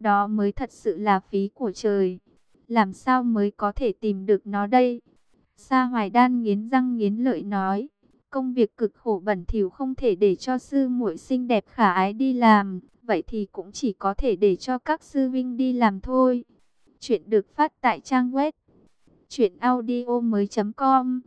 đó mới thật sự là phí của trời. Làm sao mới có thể tìm được nó đây? Sa Hoài Đan nghiến răng nghiến lợi nói, công việc cực khổ bẩn thỉu không thể để cho sư muội xinh đẹp khả ái đi làm, vậy thì cũng chỉ có thể để cho các sư vinh đi làm thôi. Chuyện được phát tại trang web truyện audio mới com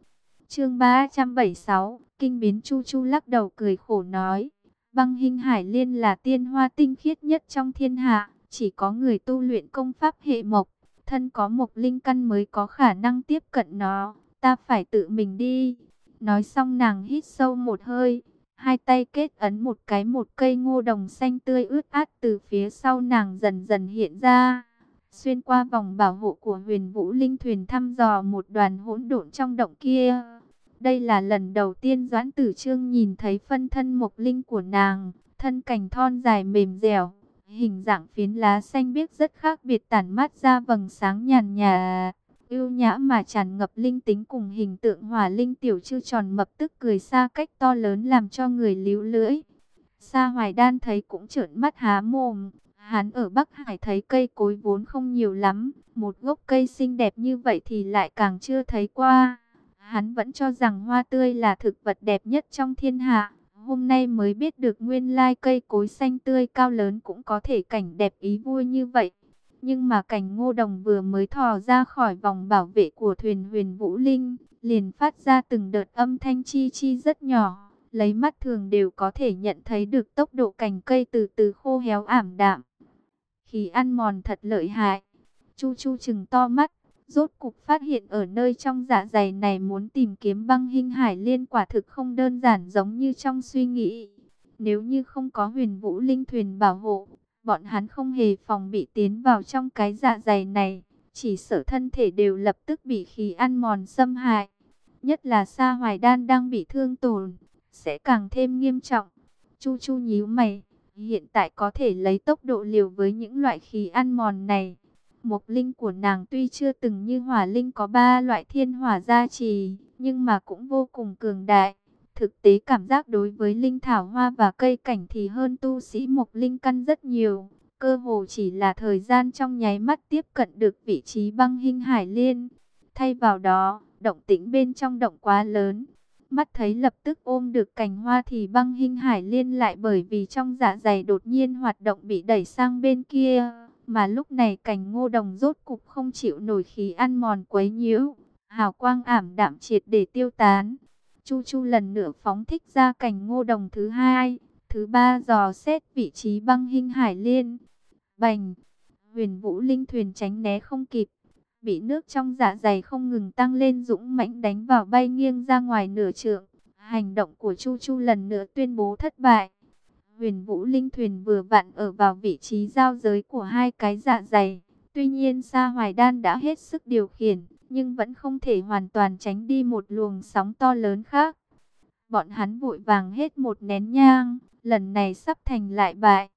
Chương 376, kinh biến Chu Chu lắc đầu cười khổ nói, Băng hình Hải Liên là tiên hoa tinh khiết nhất trong thiên hạ, chỉ có người tu luyện công pháp hệ mộc, thân có mộc linh căn mới có khả năng tiếp cận nó, ta phải tự mình đi. Nói xong nàng hít sâu một hơi, hai tay kết ấn một cái một cây ngô đồng xanh tươi ướt át từ phía sau nàng dần dần hiện ra. Xuyên qua vòng bảo hộ của huyền vũ linh thuyền thăm dò một đoàn hỗn độn trong động kia. Đây là lần đầu tiên Doãn Tử Trương nhìn thấy phân thân mộc linh của nàng, thân cảnh thon dài mềm dẻo, hình dạng phiến lá xanh biếc rất khác biệt tản mát ra vầng sáng nhàn nhà, ưu nhã mà tràn ngập linh tính cùng hình tượng hỏa linh tiểu chư tròn mập tức cười xa cách to lớn làm cho người líu lưỡi. Sa Hoài Đan thấy cũng trợn mắt há mồm, hắn ở Bắc Hải thấy cây cối vốn không nhiều lắm, một gốc cây xinh đẹp như vậy thì lại càng chưa thấy qua. Hắn vẫn cho rằng hoa tươi là thực vật đẹp nhất trong thiên hạ. Hôm nay mới biết được nguyên lai cây cối xanh tươi cao lớn cũng có thể cảnh đẹp ý vui như vậy. Nhưng mà cảnh ngô đồng vừa mới thò ra khỏi vòng bảo vệ của thuyền huyền Vũ Linh, liền phát ra từng đợt âm thanh chi chi rất nhỏ. Lấy mắt thường đều có thể nhận thấy được tốc độ cành cây từ từ khô héo ảm đạm. Khí ăn mòn thật lợi hại. Chu chu chừng to mắt, Rốt cục phát hiện ở nơi trong dạ dày này muốn tìm kiếm băng hình hải liên quả thực không đơn giản giống như trong suy nghĩ. Nếu như không có huyền vũ linh thuyền bảo hộ, bọn hắn không hề phòng bị tiến vào trong cái dạ dày này. Chỉ sợ thân thể đều lập tức bị khí ăn mòn xâm hại. Nhất là Sa Hoài Đan đang bị thương tổn, sẽ càng thêm nghiêm trọng. Chu Chu nhíu mày, hiện tại có thể lấy tốc độ liều với những loại khí ăn mòn này Mộc linh của nàng tuy chưa từng như hỏa linh có ba loại thiên hỏa gia trì, nhưng mà cũng vô cùng cường đại. Thực tế cảm giác đối với linh thảo hoa và cây cảnh thì hơn tu sĩ mộc linh căn rất nhiều. Cơ hồ chỉ là thời gian trong nháy mắt tiếp cận được vị trí băng hình hải liên. Thay vào đó, động tĩnh bên trong động quá lớn. Mắt thấy lập tức ôm được cành hoa thì băng hình hải liên lại bởi vì trong dạ dày đột nhiên hoạt động bị đẩy sang bên kia mà lúc này cành ngô đồng rốt cục không chịu nổi khí ăn mòn quấy nhiễu, hào quang ảm đạm triệt để tiêu tán. Chu Chu lần nữa phóng thích ra cành ngô đồng thứ hai, thứ ba dò xét vị trí băng hình hải liên. Bành, huyền vũ linh thuyền tránh né không kịp, bị nước trong dạ dày không ngừng tăng lên dũng mãnh đánh vào bay nghiêng ra ngoài nửa trượng. Hành động của Chu Chu lần nữa tuyên bố thất bại. Huyền Vũ Linh thuyền vừa vặn ở vào vị trí giao giới của hai cái dạ dày. Tuy nhiên Sa Hoài Đan đã hết sức điều khiển, nhưng vẫn không thể hoàn toàn tránh đi một luồng sóng to lớn khác. Bọn hắn vội vàng hết một nén nhang, lần này sắp thành lại bại.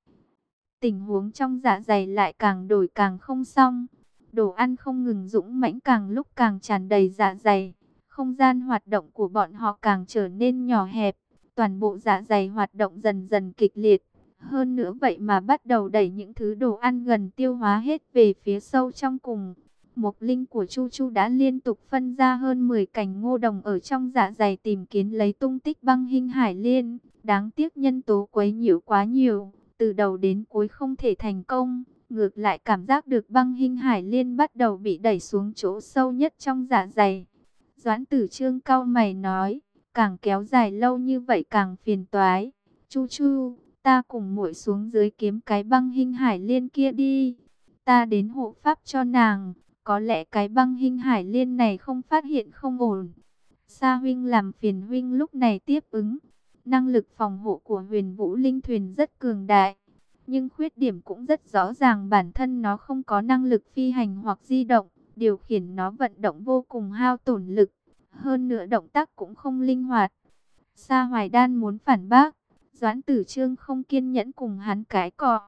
Tình huống trong dạ dày lại càng đổi càng không xong. Đồ ăn không ngừng dũng mãnh càng lúc càng tràn đầy dạ dày. Không gian hoạt động của bọn họ càng trở nên nhỏ hẹp toàn bộ dạ dày hoạt động dần dần kịch liệt. Hơn nữa vậy mà bắt đầu đẩy những thứ đồ ăn gần tiêu hóa hết về phía sâu trong cùng. Mộc linh của Chu Chu đã liên tục phân ra hơn 10 cành ngô đồng ở trong dạ dày tìm kiếm lấy tung tích băng hình hải liên. Đáng tiếc nhân tố quấy nhiễu quá nhiều, từ đầu đến cuối không thể thành công. Ngược lại cảm giác được băng hình hải liên bắt đầu bị đẩy xuống chỗ sâu nhất trong dạ dày. Doãn tử trương cao mày nói, Càng kéo dài lâu như vậy càng phiền toái. Chu chu, ta cùng muội xuống dưới kiếm cái băng hình hải liên kia đi. Ta đến hộ pháp cho nàng. Có lẽ cái băng hình hải liên này không phát hiện không ổn. Sa huynh làm phiền huynh lúc này tiếp ứng. Năng lực phòng hộ của huyền vũ linh thuyền rất cường đại. Nhưng khuyết điểm cũng rất rõ ràng bản thân nó không có năng lực phi hành hoặc di động. Điều khiển nó vận động vô cùng hao tổn lực. Hơn nữa động tác cũng không linh hoạt. Sa Hoài Đan muốn phản bác. Doãn tử trương không kiên nhẫn cùng hắn cái cọ.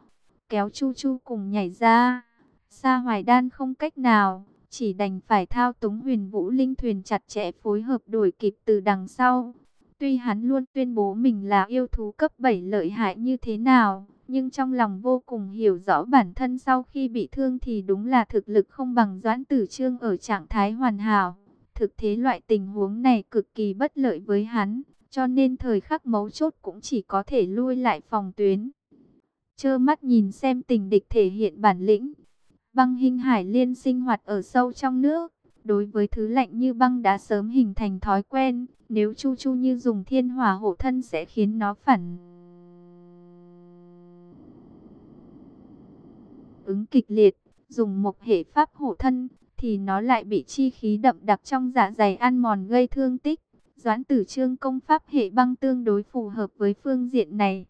Kéo Chu Chu cùng nhảy ra. Sa Hoài Đan không cách nào. Chỉ đành phải thao túng huyền vũ linh thuyền chặt chẽ phối hợp đuổi kịp từ đằng sau. Tuy hắn luôn tuyên bố mình là yêu thú cấp 7 lợi hại như thế nào. nhưng trong lòng vô cùng hiểu rõ bản thân sau khi bị thương thì đúng là thực lực không bằng Doãn Tử Trương ở trạng thái hoàn hảo. Thực thế loại tình huống này cực kỳ bất lợi với hắn, cho nên thời khắc mấu chốt cũng chỉ có thể lui lại phòng tuyến. Chơ mắt nhìn xem tình địch thể hiện bản lĩnh. Băng hình hải liên sinh hoạt ở sâu trong nước, đối với thứ lạnh như băng đã sớm hình thành thói quen, nếu Chu Chu như dùng thiên hỏa hộ thân sẽ khiến nó phản ứng kịch liệt, dùng một hệ pháp hộ thân, thì nó lại bị chi khí đậm đặc trong dạ dày ăn mòn gây thương tích. Doãn tử trương công pháp hệ băng tương đối phù hợp với phương diện này.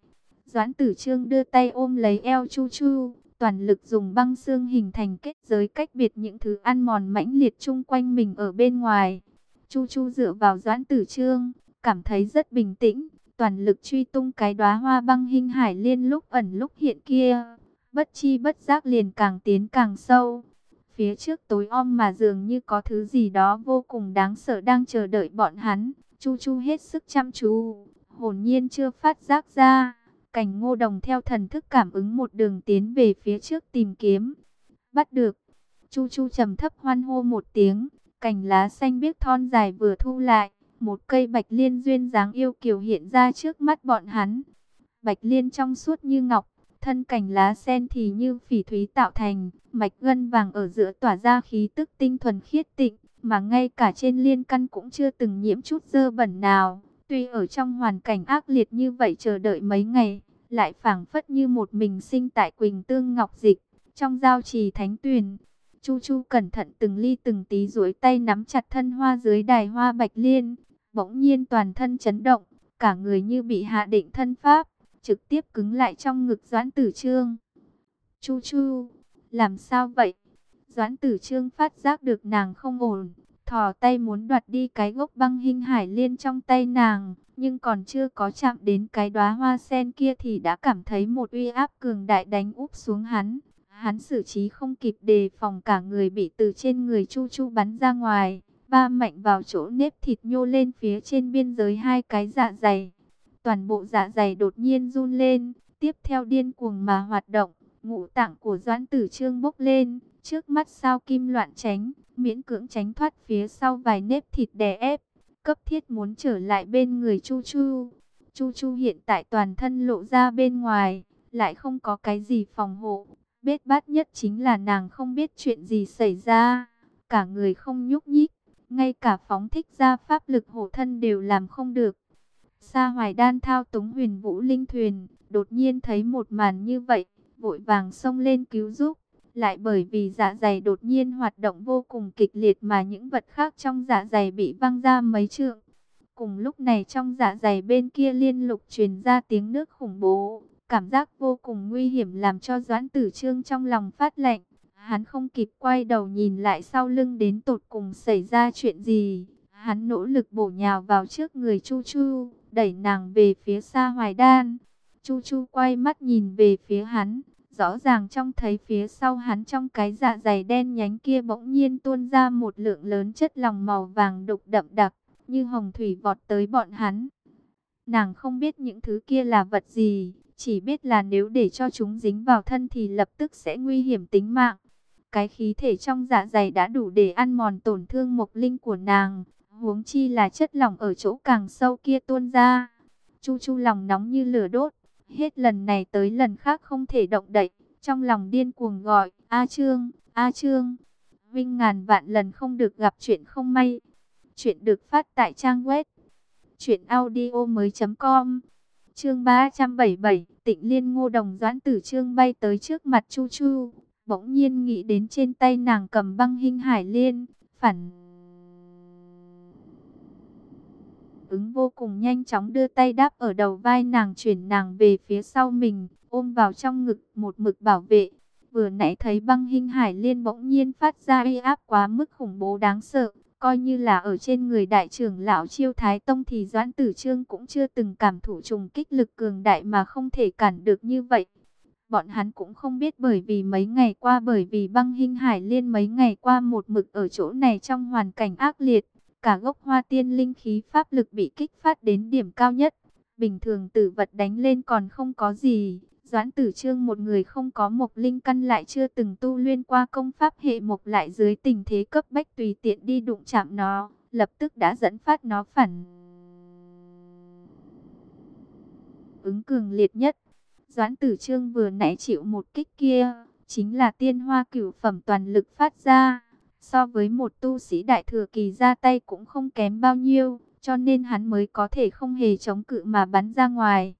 Doãn tử trương đưa tay ôm lấy eo chu chu, toàn lực dùng băng xương hình thành kết giới cách biệt những thứ ăn mòn mãnh liệt chung quanh mình ở bên ngoài. Chu chu dựa vào doãn tử trương, cảm thấy rất bình tĩnh, toàn lực truy tung cái đóa hoa băng hình hải liên lúc ẩn lúc hiện kia bất chi bất giác liền càng tiến càng sâu. Phía trước tối om mà dường như có thứ gì đó vô cùng đáng sợ đang chờ đợi bọn hắn. Chu Chu hết sức chăm chú, hồn nhiên chưa phát giác ra. Cảnh ngô đồng theo thần thức cảm ứng một đường tiến về phía trước tìm kiếm. Bắt được. Chu Chu trầm thấp hoan hô một tiếng. Cành lá xanh biếc thon dài vừa thu lại. Một cây bạch liên duyên dáng yêu kiều hiện ra trước mắt bọn hắn. Bạch liên trong suốt như ngọc Thân cành lá sen thì như phỉ thúy tạo thành, mạch gân vàng ở giữa tỏa ra khí tức tinh thuần khiết tịnh, mà ngay cả trên liên căn cũng chưa từng nhiễm chút dơ bẩn nào. Tuy ở trong hoàn cảnh ác liệt như vậy chờ đợi mấy ngày, lại phảng phất như một mình sinh tại Quỳnh Tương Ngọc Dịch, trong giao trì thánh tuyền. Chu Chu cẩn thận từng ly từng tí duỗi tay nắm chặt thân hoa dưới đài hoa bạch liên, bỗng nhiên toàn thân chấn động, cả người như bị hạ định thân pháp trực tiếp cứng lại trong ngực Doãn Tử Trương. Chu chu, làm sao vậy? Doãn Tử Trương phát giác được nàng không ổn, thò tay muốn đoạt đi cái gốc băng hình hải liên trong tay nàng, nhưng còn chưa có chạm đến cái đóa hoa sen kia thì đã cảm thấy một uy áp cường đại đánh úp xuống hắn. Hắn xử trí không kịp đề phòng cả người bị từ trên người Chu Chu bắn ra ngoài, ba mạnh vào chỗ nếp thịt nhô lên phía trên biên giới hai cái dạ dày. Toàn bộ dạ dày đột nhiên run lên, tiếp theo điên cuồng mà hoạt động, ngũ tạng của Doãn Tử Trương bốc lên, trước mắt sao kim loạn tránh, miễn cưỡng tránh thoát phía sau vài nếp thịt đè ép, cấp thiết muốn trở lại bên người Chu Chu. Chu Chu hiện tại toàn thân lộ ra bên ngoài, lại không có cái gì phòng hộ. Bết bát nhất chính là nàng không biết chuyện gì xảy ra, cả người không nhúc nhích, ngay cả phóng thích ra pháp lực hộ thân đều làm không được. Sa Hoài Đan thao túng huyền vũ linh thuyền, đột nhiên thấy một màn như vậy, vội vàng xông lên cứu giúp. Lại bởi vì dạ dày đột nhiên hoạt động vô cùng kịch liệt mà những vật khác trong dạ dày bị văng ra mấy trượng. Cùng lúc này trong dạ dày bên kia liên lục truyền ra tiếng nước khủng bố, cảm giác vô cùng nguy hiểm làm cho Doãn Tử Trương trong lòng phát lạnh. Hắn không kịp quay đầu nhìn lại sau lưng đến tột cùng xảy ra chuyện gì. Hắn nỗ lực bổ nhào vào trước người Chu Chu, đẩy nàng về phía xa hoài đan. Chu Chu quay mắt nhìn về phía hắn, rõ ràng trông thấy phía sau hắn trong cái dạ dày đen nhánh kia bỗng nhiên tuôn ra một lượng lớn chất lòng màu vàng đục đậm đặc, như hồng thủy vọt tới bọn hắn. Nàng không biết những thứ kia là vật gì, chỉ biết là nếu để cho chúng dính vào thân thì lập tức sẽ nguy hiểm tính mạng. Cái khí thể trong dạ dày đã đủ để ăn mòn tổn thương mộc linh của nàng, huống chi là chất lỏng ở chỗ càng sâu kia tuôn ra. Chu Chu lòng nóng như lửa đốt, hết lần này tới lần khác không thể động đậy, trong lòng điên cuồng gọi, A Trương, A Trương. Vinh ngàn vạn lần không được gặp chuyện không may. Chuyện được phát tại trang web truyệnaudiomoi.com. Chương 377, Tịnh Liên Ngô Đồng Doãn Tử Trương bay tới trước mặt Chu Chu, bỗng nhiên nghĩ đến trên tay nàng cầm băng hình hải liên, phản ứng vô cùng nhanh chóng đưa tay đáp ở đầu vai nàng chuyển nàng về phía sau mình, ôm vào trong ngực một mực bảo vệ. Vừa nãy thấy băng hình hải liên bỗng nhiên phát ra uy áp quá mức khủng bố đáng sợ, coi như là ở trên người đại trưởng lão chiêu thái tông thì doãn tử trương cũng chưa từng cảm thụ trùng kích lực cường đại mà không thể cản được như vậy. Bọn hắn cũng không biết bởi vì mấy ngày qua bởi vì băng hình hải liên mấy ngày qua một mực ở chỗ này trong hoàn cảnh ác liệt, Cả gốc hoa tiên linh khí pháp lực bị kích phát đến điểm cao nhất. Bình thường tử vật đánh lên còn không có gì. Doãn tử trương một người không có mộc linh căn lại chưa từng tu luyện qua công pháp hệ mộc lại dưới tình thế cấp bách tùy tiện đi đụng chạm nó, lập tức đã dẫn phát nó phản. Ứng cường liệt nhất, Doãn tử trương vừa nãy chịu một kích kia, chính là tiên hoa cửu phẩm toàn lực phát ra. So với một tu sĩ đại thừa kỳ ra tay cũng không kém bao nhiêu, cho nên hắn mới có thể không hề chống cự mà bắn ra ngoài.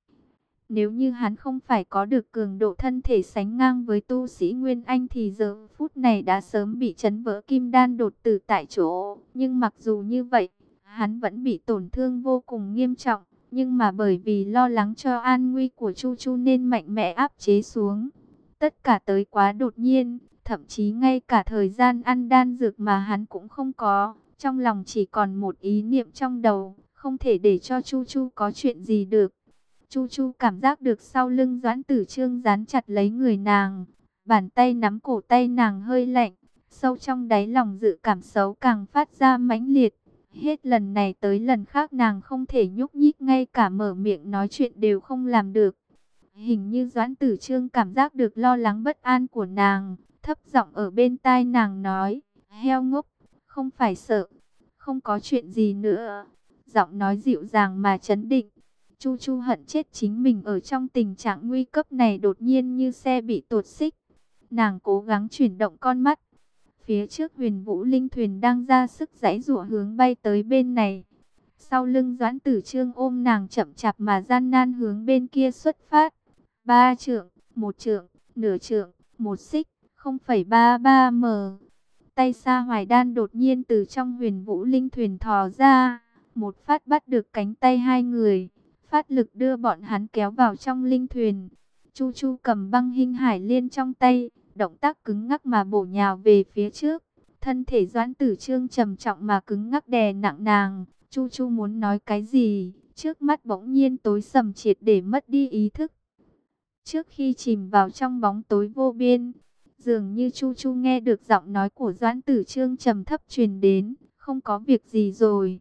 Nếu như hắn không phải có được cường độ thân thể sánh ngang với tu sĩ Nguyên Anh thì giờ phút này đã sớm bị chấn vỡ kim đan đột tử tại chỗ. Nhưng mặc dù như vậy, hắn vẫn bị tổn thương vô cùng nghiêm trọng. Nhưng mà bởi vì lo lắng cho an nguy của Chu Chu nên mạnh mẽ áp chế xuống. Tất cả tới quá đột nhiên, thậm chí ngay cả thời gian ăn đan dược mà hắn cũng không có. Trong lòng chỉ còn một ý niệm trong đầu, không thể để cho Chu Chu có chuyện gì được. Chu Chu cảm giác được sau lưng Doãn Tử Trương dán chặt lấy người nàng, bàn tay nắm cổ tay nàng hơi lạnh, sâu trong đáy lòng dự cảm xấu càng phát ra mãnh liệt. Hết lần này tới lần khác nàng không thể nhúc nhích ngay cả mở miệng nói chuyện đều không làm được. Hình như Doãn Tử Trương cảm giác được lo lắng bất an của nàng, thấp giọng ở bên tai nàng nói, heo ngốc, không phải sợ, không có chuyện gì nữa. Giọng nói dịu dàng mà chấn định. Chu Chu hận chết chính mình ở trong tình trạng nguy cấp này đột nhiên như xe bị tột xích. Nàng cố gắng chuyển động con mắt. Phía trước huyền vũ linh thuyền đang ra sức giãy rủa hướng bay tới bên này. Sau lưng doãn tử trương ôm nàng chậm chạp mà gian nan hướng bên kia xuất phát. Ba trượng, một trượng, nửa trượng, một xích, 0,33 m. Tay xa hoài đan đột nhiên từ trong huyền vũ linh thuyền thò ra. Một phát bắt được cánh tay hai người phát lực đưa bọn hắn kéo vào trong linh thuyền. Chu Chu cầm băng hình hải liên trong tay, động tác cứng ngắc mà bổ nhào về phía trước. Thân thể doãn tử trương trầm trọng mà cứng ngắc đè nặng nàng. Chu Chu muốn nói cái gì, trước mắt bỗng nhiên tối sầm triệt để mất đi ý thức. Trước khi chìm vào trong bóng tối vô biên, dường như Chu Chu nghe được giọng nói của Doãn Tử Trương trầm thấp truyền đến, không có việc gì rồi.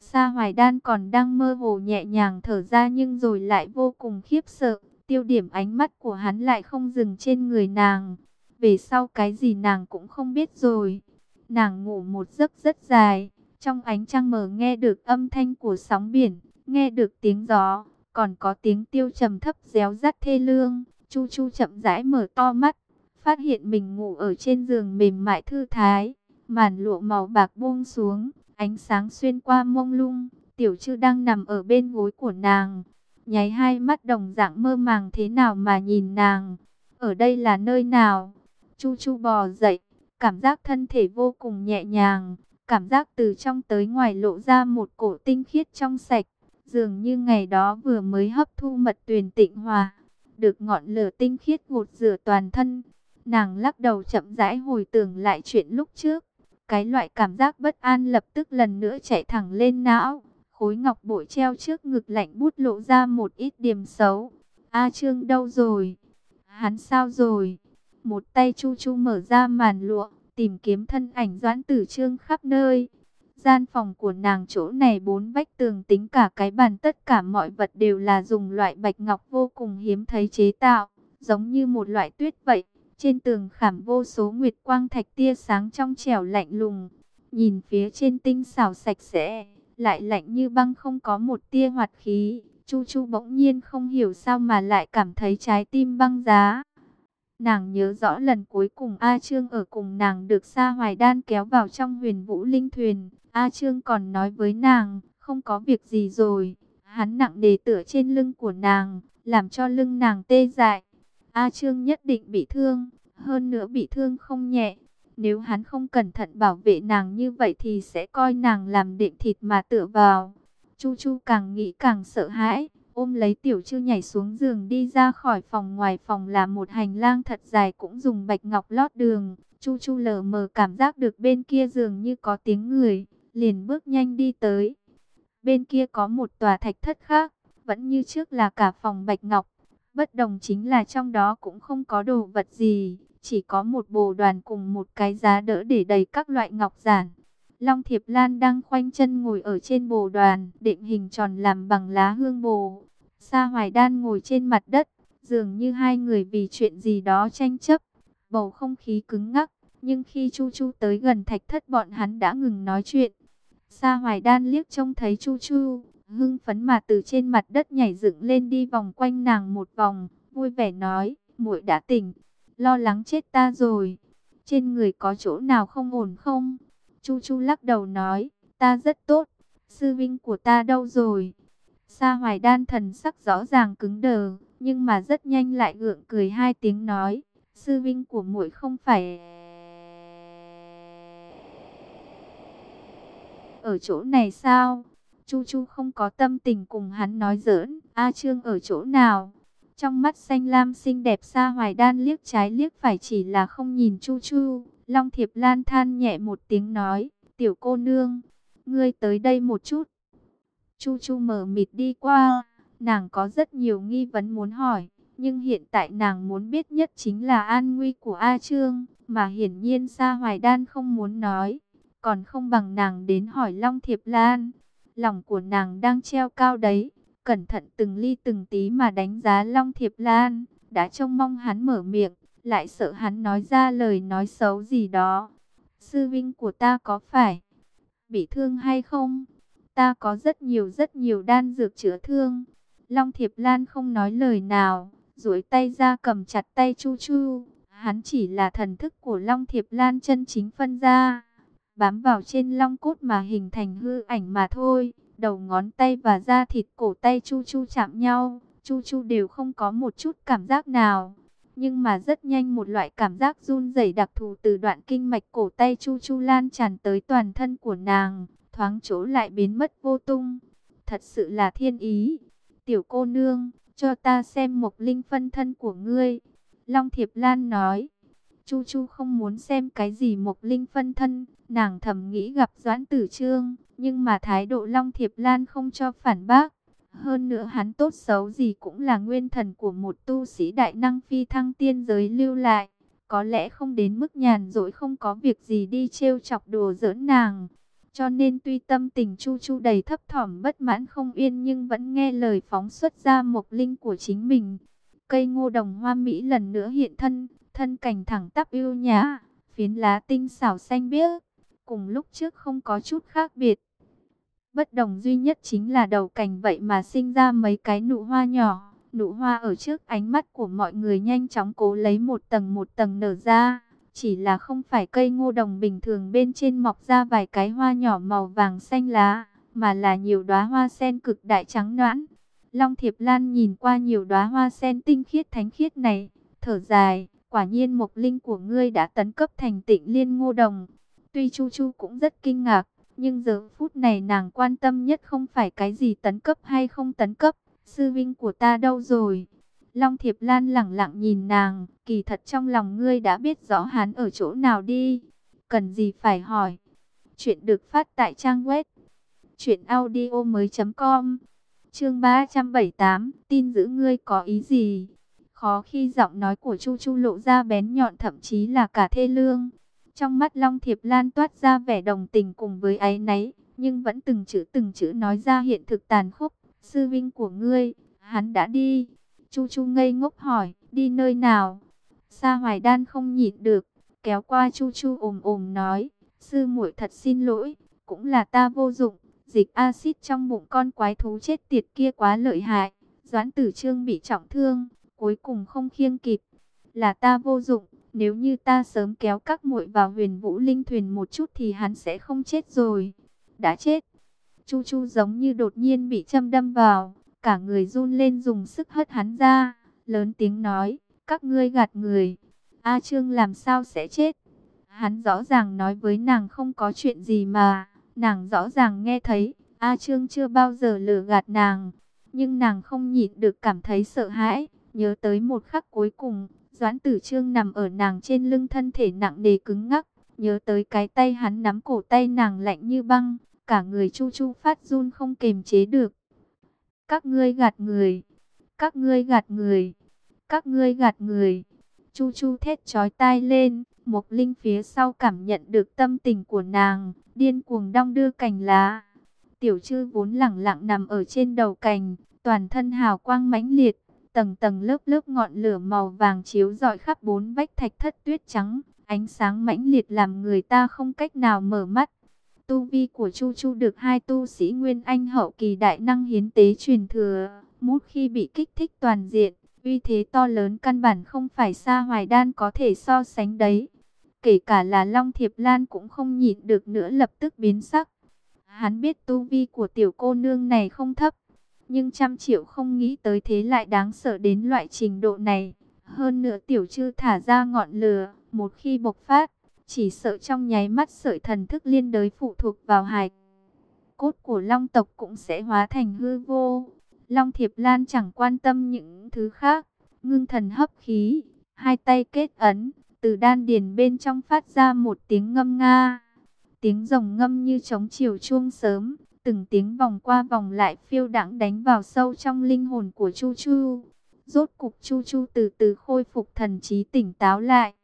Sa Hoài Đan còn đang mơ hồ nhẹ nhàng thở ra nhưng rồi lại vô cùng khiếp sợ. Tiêu điểm ánh mắt của hắn lại không dừng trên người nàng. Về sau cái gì nàng cũng không biết rồi. Nàng ngủ một giấc rất dài. Trong ánh trăng mờ nghe được âm thanh của sóng biển, nghe được tiếng gió, còn có tiếng tiêu trầm thấp réo rắt thê lương. Chu Chu chậm rãi mở to mắt, phát hiện mình ngủ ở trên giường mềm mại thư thái, màn lụa màu bạc buông xuống, Ánh sáng xuyên qua mông lung, tiểu chư đang nằm ở bên gối của nàng. Nháy hai mắt đồng dạng mơ màng thế nào mà nhìn nàng. Ở đây là nơi nào? Chu chu bò dậy, cảm giác thân thể vô cùng nhẹ nhàng. Cảm giác từ trong tới ngoài lộ ra một cổ tinh khiết trong sạch. Dường như ngày đó vừa mới hấp thu mật tuyền tịnh hòa. Được ngọn lửa tinh khiết gột rửa toàn thân. Nàng lắc đầu chậm rãi hồi tưởng lại chuyện lúc trước. Cái loại cảm giác bất an lập tức lần nữa chạy thẳng lên não. Khối ngọc bội treo trước ngực lạnh bút lộ ra một ít điểm xấu. A Trương đâu rồi? Hắn sao rồi? Một tay chu chu mở ra màn lụa, tìm kiếm thân ảnh doãn tử trương khắp nơi. Gian phòng của nàng chỗ này bốn vách tường tính cả cái bàn tất cả mọi vật đều là dùng loại bạch ngọc vô cùng hiếm thấy chế tạo, giống như một loại tuyết vậy. Trên tường khảm vô số nguyệt quang thạch tia sáng trong trẻo lạnh lùng. Nhìn phía trên tinh xảo sạch sẽ, lại lạnh như băng không có một tia hoạt khí. Chu Chu bỗng nhiên không hiểu sao mà lại cảm thấy trái tim băng giá. Nàng nhớ rõ lần cuối cùng A Trương ở cùng nàng được Sa Hoài Đan kéo vào trong huyền vũ linh thuyền. A Trương còn nói với nàng, không có việc gì rồi. Hắn nặng đề tựa trên lưng của nàng, làm cho lưng nàng tê dại. A Trương nhất định bị thương, hơn nữa bị thương không nhẹ. Nếu hắn không cẩn thận bảo vệ nàng như vậy thì sẽ coi nàng làm đệm thịt mà tựa vào. Chu Chu càng nghĩ càng sợ hãi, ôm lấy tiểu chư nhảy xuống giường đi ra khỏi phòng ngoài phòng là một hành lang thật dài cũng dùng bạch ngọc lót đường. Chu Chu lờ mờ cảm giác được bên kia giường như có tiếng người, liền bước nhanh đi tới. Bên kia có một tòa thạch thất khác, vẫn như trước là cả phòng bạch ngọc. Bất đồng chính là trong đó cũng không có đồ vật gì, chỉ có một bồ đoàn cùng một cái giá đỡ để đầy các loại ngọc giản. Long Thiệp Lan đang khoanh chân ngồi ở trên bồ đoàn, định hình tròn làm bằng lá hương bồ. Sa Hoài Đan ngồi trên mặt đất, Dường như hai người vì chuyện gì đó tranh chấp, bầu không khí cứng ngắc. Nhưng khi Chu Chu tới gần thạch thất bọn hắn đã ngừng nói chuyện. Sa Hoài Đan liếc trông thấy Chu Chu, hưng phấn mà từ trên mặt đất nhảy dựng lên đi vòng quanh nàng một vòng, vui vẻ nói, muội đã tỉnh, lo lắng chết ta rồi. Trên người có chỗ nào không ổn không? Chu Chu lắc đầu nói, ta rất tốt, sư vinh của ta đâu rồi? Sa Hoài Đan thần sắc rõ ràng cứng đờ, nhưng mà rất nhanh lại gượng cười hai tiếng nói, sư vinh của muội không phải ở chỗ này sao? Chu Chu không có tâm tình cùng hắn nói giỡn, A Trương ở chỗ nào? Trong mắt xanh lam xinh đẹp xa hoài đan liếc trái liếc phải chỉ là không nhìn Chu Chu. Long Thiệp Lan than nhẹ một tiếng nói, tiểu cô nương, ngươi tới đây một chút. Chu Chu mở mịt đi qua, nàng có rất nhiều nghi vấn muốn hỏi, nhưng hiện tại nàng muốn biết nhất chính là an nguy của A Trương, mà hiển nhiên Sa Hoài Đan không muốn nói, còn không bằng nàng đến hỏi Long Thiệp Lan. Lòng của nàng đang treo cao đấy, cẩn thận từng ly từng tí mà đánh giá Long Thiệp Lan, đã trông mong hắn mở miệng, lại sợ hắn nói ra lời nói xấu gì đó. Sư vinh của ta có phải bị thương hay không? Ta có rất nhiều rất nhiều đan dược chữa thương. Long Thiệp Lan không nói lời nào, duỗi tay ra cầm chặt tay Chu Chu. Hắn chỉ là thần thức của Long Thiệp Lan chân chính phân ra, bám vào trên long cốt mà hình thành hư ảnh mà thôi. Đầu ngón tay và da thịt cổ tay Chu Chu chạm nhau, Chu Chu đều không có một chút cảm giác nào. Nhưng mà rất nhanh một loại cảm giác run rẩy đặc thù từ đoạn kinh mạch cổ tay Chu Chu lan tràn tới toàn thân của nàng, thoáng chỗ lại biến mất vô tung. Thật sự là thiên ý. Tiểu cô nương, cho ta xem một linh phân thân của ngươi. Long Thiệp Lan nói. Chu Chu không muốn xem cái gì một linh phân thân, nàng thầm nghĩ gặp Doãn Tử Trương, nhưng mà thái độ Long Thiệp Lan không cho phản bác. Hơn nữa hắn tốt xấu gì cũng là nguyên thần của một tu sĩ đại năng phi thăng tiên giới lưu lại. Có lẽ không đến mức nhàn rỗi không có việc gì đi trêu chọc đùa giỡn nàng. Cho nên tuy tâm tình Chu Chu đầy thấp thỏm bất mãn không yên nhưng vẫn nghe lời phóng xuất ra một linh của chính mình. Cây ngô đồng hoa Mỹ lần nữa hiện thân, thân cảnh thẳng tắp ưu nhã, phiến lá tinh xảo xanh biếc, cùng lúc trước không có chút khác biệt. Bất đồng duy nhất chính là đầu cành vậy mà sinh ra mấy cái nụ hoa nhỏ. Nụ hoa ở trước ánh mắt của mọi người nhanh chóng cố lấy một tầng một tầng nở ra. Chỉ là không phải cây ngô đồng bình thường bên trên mọc ra vài cái hoa nhỏ màu vàng xanh lá, mà là nhiều đóa hoa sen cực đại trắng noãn. Long Thiệp Lan nhìn qua nhiều đóa hoa sen tinh khiết thánh khiết này, thở dài, quả nhiên mục linh của ngươi đã tấn cấp thành tịnh liên ngô đồng. Tuy Chu Chu cũng rất kinh ngạc, nhưng giờ phút này nàng quan tâm nhất không phải cái gì tấn cấp hay không tấn cấp, sư vinh của ta đâu rồi. Long Thiệp Lan lẳng lặng nhìn nàng, kỳ thật trong lòng ngươi đã biết rõ hắn ở chỗ nào đi. Cần gì phải hỏi. Chuyện được phát tại trang web audio mới com Chương 378, tin giữ ngươi có ý gì? Khó khi giọng nói của Chu Chu lộ ra bén nhọn thậm chí là cả thê lương. Trong mắt Long Thiệp Lan toát ra vẻ đồng tình cùng với ái náy, nhưng vẫn từng chữ từng chữ nói ra hiện thực tàn khốc. Sư vinh của ngươi, hắn đã đi. Chu Chu ngây ngốc hỏi, đi nơi nào? Sa Hoài Đan không nhịn được, kéo qua Chu Chu ồm ồm nói, sư muội thật xin lỗi, cũng là ta vô dụng, dịch axit trong bụng con quái thú chết tiệt kia quá lợi hại, Doãn Tử Trương bị trọng thương, cuối cùng không khiêng kịp, là ta vô dụng, nếu như ta sớm kéo các muội vào huyền vũ linh thuyền một chút thì hắn sẽ không chết rồi. Đã chết. Chu Chu giống như đột nhiên bị châm đâm vào. Cả người run lên dùng sức hất hắn ra. Lớn tiếng nói. Các ngươi gạt người. A Trương làm sao sẽ chết. Hắn rõ ràng nói với nàng không có chuyện gì mà. Nàng rõ ràng nghe thấy. A Trương chưa bao giờ lừa gạt nàng. Nhưng nàng không nhịn được cảm thấy sợ hãi. Nhớ tới một khắc cuối cùng Doãn tử trương nằm ở nàng trên lưng thân thể nặng nề cứng ngắc, nhớ tới cái tay hắn nắm cổ tay nàng lạnh như băng, cả người chu chu phát run không kềm chế được. Các ngươi gạt người, các ngươi gạt người, các ngươi gạt người. Chu chu thét chói tai lên, một linh phía sau cảm nhận được tâm tình của nàng, điên cuồng đong đưa cành lá. Tiểu Trư vốn lẳng lặng nằm ở trên đầu cành, toàn thân hào quang mãnh liệt, tầng tầng lớp lớp ngọn lửa màu vàng chiếu rọi khắp bốn vách thạch thất tuyết trắng, ánh sáng mãnh liệt làm người ta không cách nào mở mắt. Tu vi của Chu Chu được hai tu sĩ Nguyên Anh hậu kỳ đại năng hiến tế truyền thừa, mút khi bị kích thích toàn diện, uy thế to lớn căn bản không phải xa hoài đan có thể so sánh đấy. Kể cả là Long Thiệp Lan cũng không nhịn được nữa lập tức biến sắc. Hắn biết tu vi của tiểu cô nương này không thấp, nhưng trăm triệu không nghĩ tới thế lại đáng sợ đến loại trình độ này. Hơn nữa tiểu chư thả ra ngọn lửa, một khi bộc phát, chỉ sợ trong nháy mắt sợi thần thức liên đới phụ thuộc vào hải Cốt của long tộc cũng sẽ hóa thành hư vô. Long Thiệp Lan chẳng quan tâm những thứ khác, ngưng thần hấp khí, hai tay kết ấn, từ đan điền bên trong phát ra một tiếng ngâm nga. Tiếng rồng ngâm như trống chiều chuông sớm, từng tiếng vòng qua vòng lại phiêu đãng đánh vào sâu trong linh hồn của Chu Chu. Rốt cục Chu Chu từ từ khôi phục thần trí tỉnh táo lại.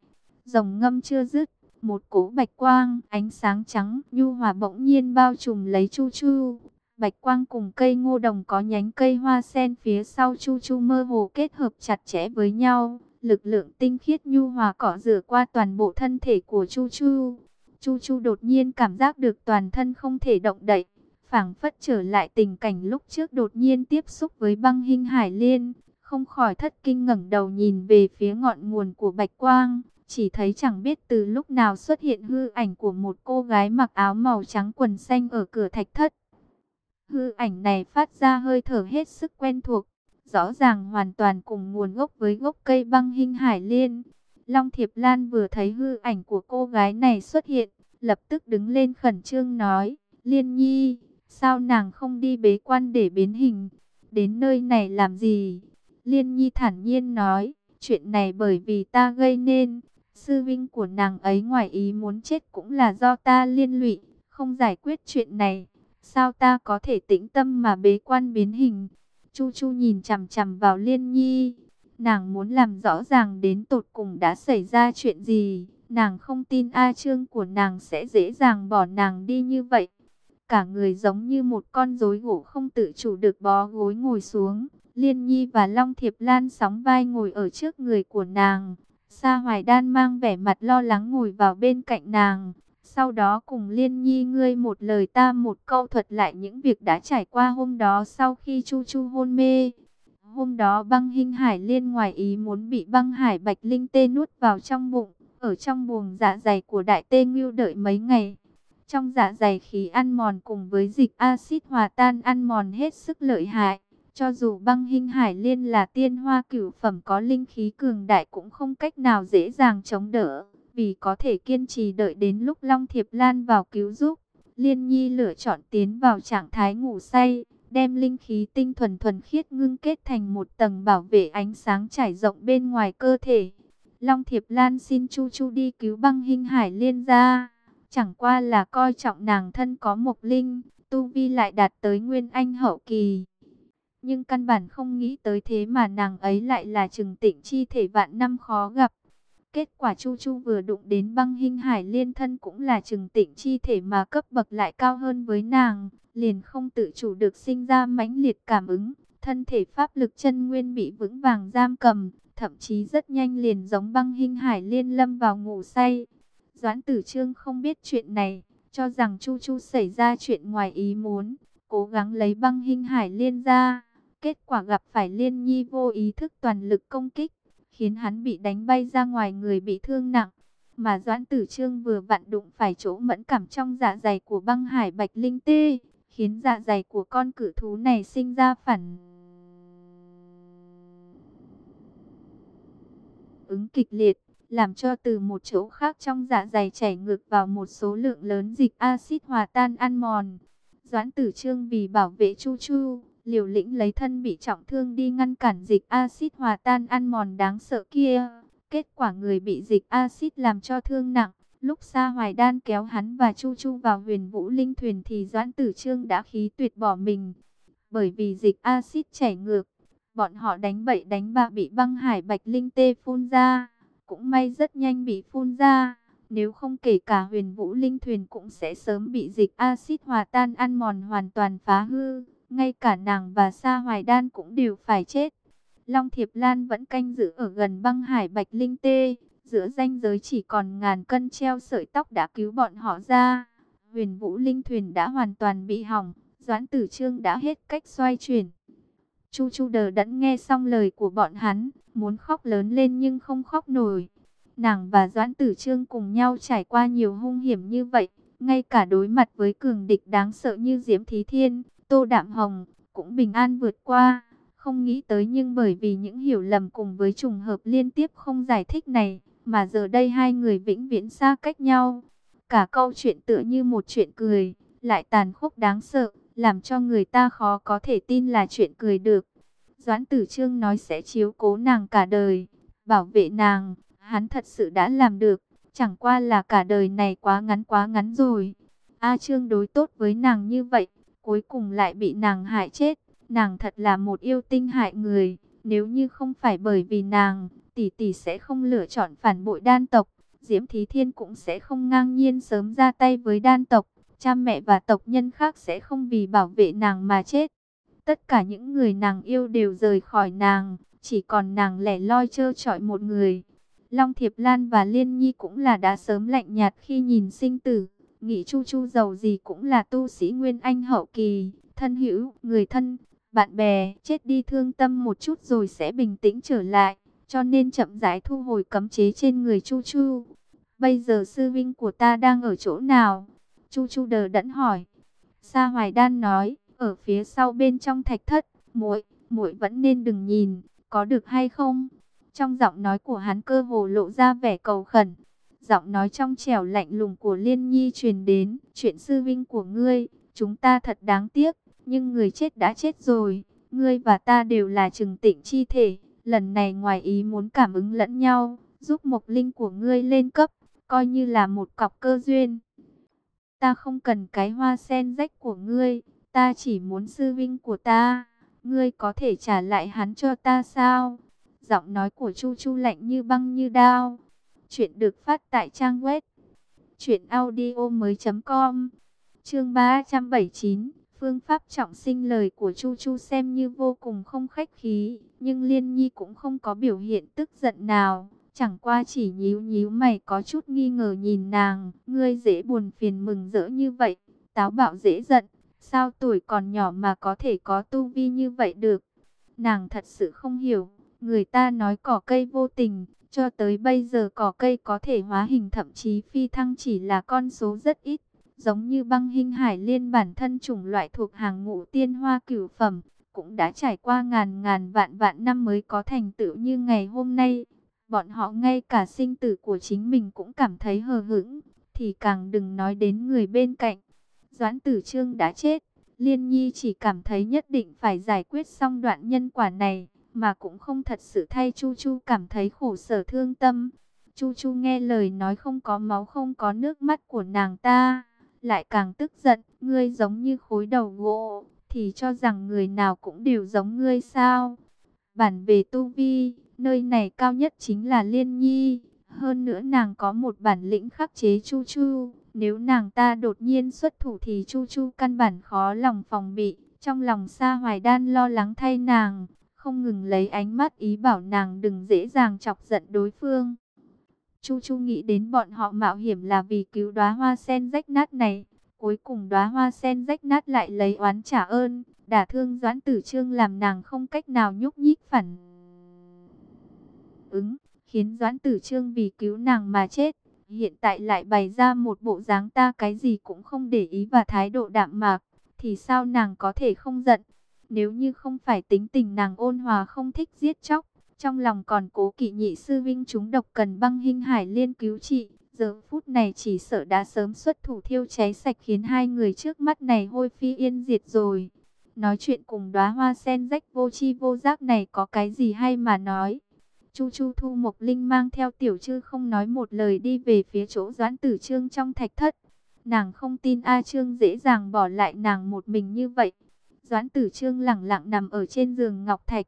Rồng ngâm chưa dứt, một cỗ bạch quang, ánh sáng trắng, nhu hòa bỗng nhiên bao trùm lấy Chu Chu. Bạch quang cùng cây ngô đồng có nhánh cây hoa sen phía sau Chu Chu mơ hồ kết hợp chặt chẽ với nhau. Lực lượng tinh khiết nhu hòa cỏ rửa qua toàn bộ thân thể của Chu Chu. Chu Chu đột nhiên cảm giác được toàn thân không thể động đậy phảng phất trở lại tình cảnh lúc trước đột nhiên tiếp xúc với băng hình hải liên. Không khỏi thất kinh ngẩng đầu nhìn về phía ngọn nguồn của bạch quang. Chỉ thấy chẳng biết từ lúc nào xuất hiện hư ảnh của một cô gái mặc áo màu trắng quần xanh ở cửa thạch thất. Hư ảnh này phát ra hơi thở hết sức quen thuộc, rõ ràng hoàn toàn cùng nguồn gốc với gốc cây băng hình hải liên. Long Thiệp Lan vừa thấy hư ảnh của cô gái này xuất hiện, lập tức đứng lên khẩn trương nói, Liên Nhi, sao nàng không đi bế quan để biến hình, đến nơi này làm gì? Liên Nhi thản nhiên nói, chuyện này bởi vì ta gây nên, sư vinh của nàng ấy ngoài ý muốn chết cũng là do ta liên lụy, không giải quyết chuyện này. Sao ta có thể tĩnh tâm mà bế quan biến hình? Chu Chu nhìn chằm chằm vào Liên Nhi. Nàng muốn làm rõ ràng đến tột cùng đã xảy ra chuyện gì. Nàng không tin A Trương của nàng sẽ dễ dàng bỏ nàng đi như vậy. Cả người giống như một con rối gỗ không tự chủ được bó gối ngồi xuống. Liên Nhi và Long Thiệp Lan sóng vai ngồi ở trước người của nàng. Sa Hoài Đan mang vẻ mặt lo lắng ngồi vào bên cạnh nàng. Sau đó cùng Liên Nhi ngươi một lời ta một câu thuật lại những việc đã trải qua hôm đó sau khi Chu Chu hôn mê. Hôm đó băng hình hải liên ngoài ý muốn bị băng hải bạch linh tê nuốt vào trong bụng, ở trong buồng dạ dày của đại tê ngưu đợi mấy ngày. Trong dạ dày khí ăn mòn cùng với dịch axit hòa tan ăn mòn hết sức lợi hại. Cho dù băng hình hải liên là tiên hoa cửu phẩm có linh khí cường đại cũng không cách nào dễ dàng chống đỡ. Vì có thể kiên trì đợi đến lúc Long Thiệp Lan vào cứu giúp, Liên Nhi lựa chọn tiến vào trạng thái ngủ say, đem linh khí tinh thuần thuần khiết ngưng kết thành một tầng bảo vệ ánh sáng trải rộng bên ngoài cơ thể. Long Thiệp Lan xin Chu Chu đi cứu băng hình hải liên ra. Chẳng qua là coi trọng nàng thân có mộc linh, tu vi lại đạt tới nguyên anh hậu kỳ. Nhưng căn bản không nghĩ tới thế mà nàng ấy lại là trừng tịnh chi thể vạn năm khó gặp. Kết quả Chu Chu vừa đụng đến băng hình hải liên thân cũng là trừng tịnh chi thể mà cấp bậc lại cao hơn với nàng, liền không tự chủ được sinh ra mãnh liệt cảm ứng, thân thể pháp lực chân nguyên bị vững vàng giam cầm, thậm chí rất nhanh liền giống băng hình hải liên lâm vào ngủ say. Doãn tử trương không biết chuyện này, cho rằng Chu Chu xảy ra chuyện ngoài ý muốn, cố gắng lấy băng hình hải liên ra. Kết quả gặp phải liên nhi vô ý thức toàn lực công kích, khiến hắn bị đánh bay ra ngoài người bị thương nặng. Mà Doãn Tử Trương vừa vặn đụng phải chỗ mẫn cảm trong dạ dày của băng hải bạch linh tê, khiến dạ dày của con cử thú này sinh ra phản ứng kịch liệt, làm cho từ một chỗ khác trong dạ dày chảy ngược vào một số lượng lớn dịch axit hòa tan ăn mòn. Doãn Tử Trương vì bảo vệ Chu Chu, liều lĩnh lấy thân bị trọng thương đi ngăn cản dịch axit hòa tan ăn mòn đáng sợ kia. Kết quả người bị dịch axit làm cho thương nặng. Lúc Sa Hoài Đan kéo hắn và Chu Chu vào huyền vũ linh thuyền thì Doãn Tử Trương đã khí tuyệt bỏ mình. Bởi vì dịch axit chảy ngược, bọn họ đánh bậy đánh bạ bị băng hải bạch linh tê phun ra. Cũng may rất nhanh bị phun ra. Nếu không kể cả huyền vũ linh thuyền cũng sẽ sớm bị dịch axit hòa tan ăn mòn hoàn toàn phá hư ngay cả nàng và Sa Hoài Đan cũng đều phải chết. Long Thiệp Lan vẫn canh giữ ở gần băng hải Bạch Linh Tê. Giữa ranh giới chỉ còn ngàn cân treo sợi tóc đã cứu bọn họ ra. Huyền Vũ Linh thuyền đã hoàn toàn bị hỏng. Doãn Tử Trương đã hết cách xoay chuyển. Chu Chu đờ đẫn nghe xong lời của bọn hắn, muốn khóc lớn lên nhưng không khóc nổi. Nàng và Doãn Tử Trương cùng nhau trải qua nhiều hung hiểm như vậy, ngay cả đối mặt với cường địch đáng sợ như Diễm Thí Thiên, Tô Đạm Hồng, cũng bình an vượt qua. Không nghĩ tới nhưng bởi vì những hiểu lầm cùng với trùng hợp liên tiếp không giải thích này, mà giờ đây hai người vĩnh viễn xa cách nhau. Cả câu chuyện tựa như một chuyện cười, lại tàn khốc đáng sợ, làm cho người ta khó có thể tin là chuyện cười được. Doãn Tử Trương nói sẽ chiếu cố nàng cả đời, bảo vệ nàng, hắn thật sự đã làm được, chẳng qua là cả đời này quá ngắn quá ngắn rồi. A Trương đối tốt với nàng như vậy, cuối cùng lại bị nàng hại chết, nàng thật là một yêu tinh hại người, nếu như không phải bởi vì nàng, tỷ tỷ sẽ không lựa chọn phản bội đan tộc, Diễm Thí Thiên cũng sẽ không ngang nhiên sớm ra tay với đan tộc, cha mẹ và tộc nhân khác sẽ không vì bảo vệ nàng mà chết. Tất cả những người nàng yêu đều rời khỏi nàng, chỉ còn nàng lẻ loi trơ trọi một người. Long Thiệp Lan và Liên Nhi cũng là đã sớm lạnh nhạt khi nhìn sinh tử, nghĩ Chu Chu giàu gì cũng là tu sĩ Nguyên Anh hậu kỳ, thân hữu, người thân, bạn bè, chết đi thương tâm một chút rồi sẽ bình tĩnh trở lại, cho nên chậm rãi thu hồi cấm chế trên người Chu Chu. Bây giờ sư vinh của ta đang ở chỗ nào? Chu Chu đờ đẫn hỏi. Sa Hoài Đan nói, ở phía sau bên trong thạch thất, muội, muội vẫn nên đừng nhìn, có được hay không? Trong giọng nói của hắn cơ hồ lộ ra vẻ cầu khẩn. Giọng nói trong trẻo lạnh lùng của Liên Nhi truyền đến, chuyện sư vinh của ngươi, chúng ta thật đáng tiếc, nhưng người chết đã chết rồi, ngươi và ta đều là trừng tịnh chi thể, lần này ngoài ý muốn cảm ứng lẫn nhau, giúp mộc linh của ngươi lên cấp, coi như là một cọc cơ duyên. Ta không cần cái hoa sen rách của ngươi, ta chỉ muốn sư vinh của ta, ngươi có thể trả lại hắn cho ta sao? Giọng nói của Chu Chu lạnh như băng như đao. Chuyện được phát tại trang web truyệnaudiomoi.com. Chương 379, phương pháp trọng sinh lời của Chu Chu xem như vô cùng không khách khí, nhưng Liên Nhi cũng không có biểu hiện tức giận nào, chẳng qua chỉ nhíu nhíu mày có chút nghi ngờ nhìn nàng, ngươi dễ buồn phiền mừng rỡ như vậy, táo bạo dễ giận, sao tuổi còn nhỏ mà có thể có tu vi như vậy được? Nàng thật sự không hiểu, Người ta nói cỏ cây vô tình, cho tới bây giờ cỏ cây có thể hóa hình thậm chí phi thăng chỉ là con số rất ít. Giống như băng hình hải liên bản thân chủng loại thuộc hàng ngũ tiên hoa cửu phẩm, cũng đã trải qua ngàn ngàn vạn vạn năm mới có thành tựu như ngày hôm nay. Bọn họ ngay cả sinh tử của chính mình cũng cảm thấy hờ hững, thì càng đừng nói đến người bên cạnh. Doãn tử trương đã chết, Liên Nhi chỉ cảm thấy nhất định phải giải quyết xong đoạn nhân quả này mà cũng không thật sự thay Chu Chu cảm thấy khổ sở thương tâm. Chu Chu nghe lời nói không có máu không có nước mắt của nàng ta, lại càng tức giận, ngươi giống như khối đầu gỗ, thì cho rằng người nào cũng đều giống ngươi sao. Bản về tu vi, nơi này cao nhất chính là Liên Nhi, hơn nữa nàng có một bản lĩnh khắc chế Chu Chu, nếu nàng ta đột nhiên xuất thủ thì Chu Chu căn bản khó lòng phòng bị, trong lòng Sa Hoài Đan lo lắng thay nàng, không ngừng lấy ánh mắt ý bảo nàng đừng dễ dàng chọc giận đối phương. Chu Chu nghĩ đến bọn họ mạo hiểm là vì cứu đóa hoa sen rách nát này, cuối cùng đóa hoa sen rách nát lại lấy oán trả ơn, đả thương Doãn Tử Trương làm nàng không cách nào nhúc nhích phản ứng, khiến Doãn Tử Trương vì cứu nàng mà chết, hiện tại lại bày ra một bộ dáng ta cái gì cũng không để ý và thái độ đạm mạc, thì sao nàng có thể không giận? Nếu như không phải tính tình nàng ôn hòa không thích giết chóc, trong lòng còn cố kỵ nhị sư vinh chúng độc cần băng hình hải liên cứu trị, giờ phút này chỉ sợ đã sớm xuất thủ thiêu cháy sạch khiến hai người trước mắt này hôi phi yên diệt rồi. Nói chuyện cùng đóa hoa sen rách vô chi vô giác này có cái gì hay mà nói. Chu Chu Thu Mộc Linh mang theo tiểu chư không nói một lời đi về phía chỗ doãn tử trương trong thạch thất. Nàng không tin A Trương dễ dàng bỏ lại nàng một mình như vậy. Doãn tử trương lặng lặng nằm ở trên giường ngọc thạch.